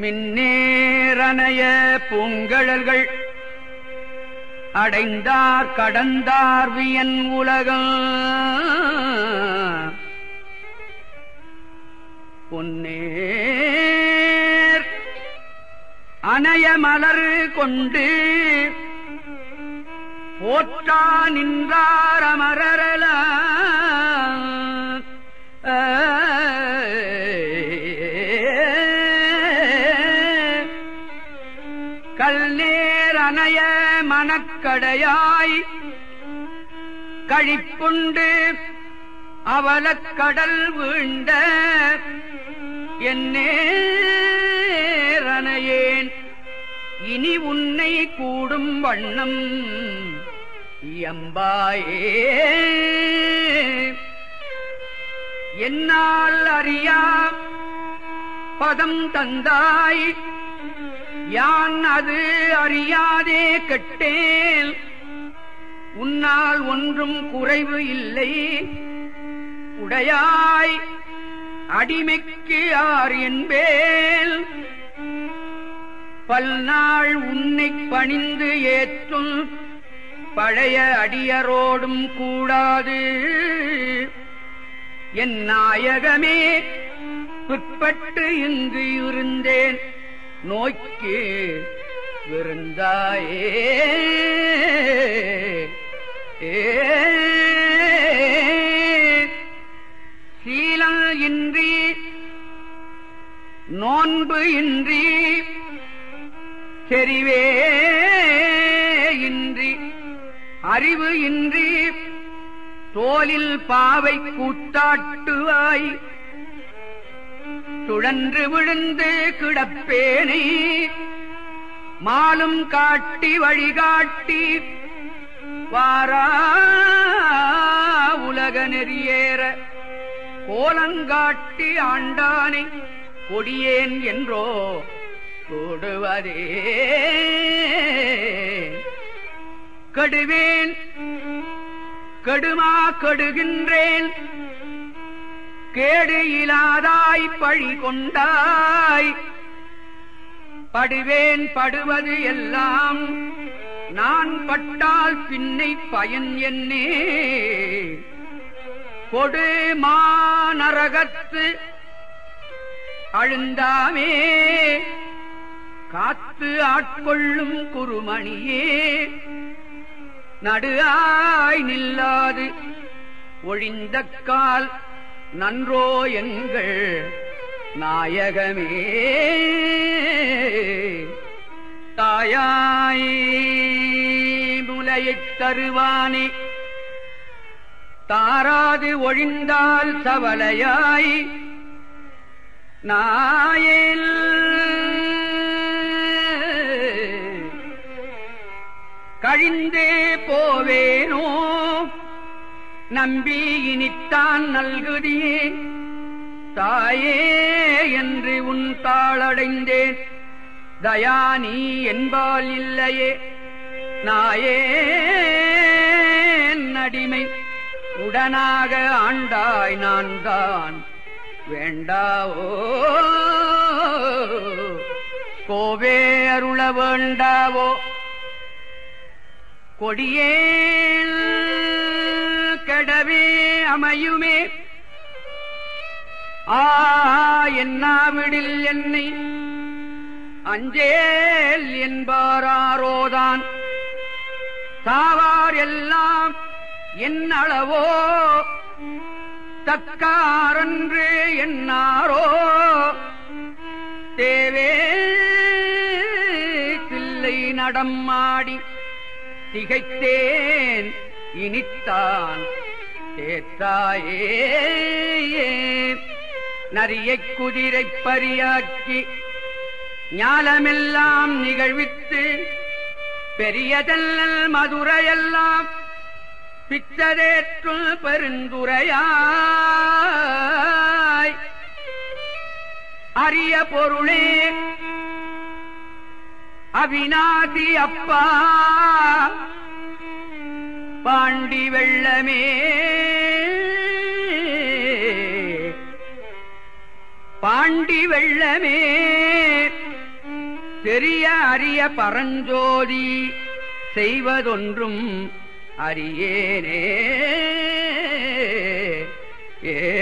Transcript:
மின்னேரணைய பூங்கழல்கள் அடைந்தார் கடந்தார் வியன் உலகம். பொன்னேர் அணைய மலர் கொண்டு போற்றா நின்றார் அமரரல. கல்நேர் மனக்கடையாய் கழிப்புண்டு அவலக்கடல் வீண்ட என்னேரணையேன் இனி உன்னை கூடும் வண்ணம் எம்பாயே என்னால் அறியா பதம் தந்தாய். யான் அது அறியாதே கெட்டேன் உன்னால் ஒன்றும் குறைவு இல்லை. உடையாய் அடிமைக்கு ஆர் என்பேல். பல்நாள் உன்னை பணிந்து ஏற்றும் பழைய அடியரோடும் கூடாது. என் நாயகமே பிற்பட்டு இங்கு இருந்தேன். நோக்கி விருந்தாயே. சீலம் இன்றி நோன்பு இன்றி செறிவே இன்றி அறிவு இன்றி தோலில் பாவை கூத்தாட்டுவாய் சுழன்று விழுந்து கிடப்பேனை. மாலும் காட்டி வழிகாட்டி வாரா உலக நெறியேற. கோலங்காட்டி ஆண்டானை கொடியேன் என்றோ தொடுவதே. கடுவேன் கடுமா கடுகின்றேன். கேடு இலாதாய் பழி கொண்டாய். படுவேன் படுவது எல்லாம் நான் பட்டால் பின்னை பயன் என்னே. கொடு மாநரகத்து அழுந்தாமே. காத்து ஆட்கொள்ளும் குருமணியே. நடுஆய் நில்லாது ஒழிந்த கால் நன்றோ எங்கள் நாயகமே. தாயாய் முலையைத் தருவானே. தாராது ஒழிந்தால் சவலையாய். நாயில். கழிந்தே போவேனோ. நம்பி இனித்தான் நல்குதியே. தாயே என்று உன் தாளடைந்தேன். தயானி என்பால் இல்லையே. நாயே அடிமை உடனாக ஆண்டாய் நான் தான் வேண்டாவோ கோவே அருள வேண்டாவோ கொடியே அமையுமே. ஆ என்னாவிடில் என்னை. அஞ்சேல் என்பாரோதான் தாவார் எல்லாம் என் அளவோ தக்காரன்று என்னாரோ. தேவே தில்லை நடம்மாடி. திகைத்தேன் இனித்தான். தேத்தாயே நரியைக் குதிரை பரியாக்கி ஞாலமெல்லாம் நிகழ்வித்து பெரியதல்லல் மதுரையெல்லாம் பிச்சதேற்றுள் பெருந்துரையாய். அரிய பொருளே அவிநாதி அப்பா. பாண்டி வெள்ளமே. பாண்டி வெள்ளமே. தெரிய அறிய பரஞ்சோதி செய்வதொன்றும் அறியேனே. ஏ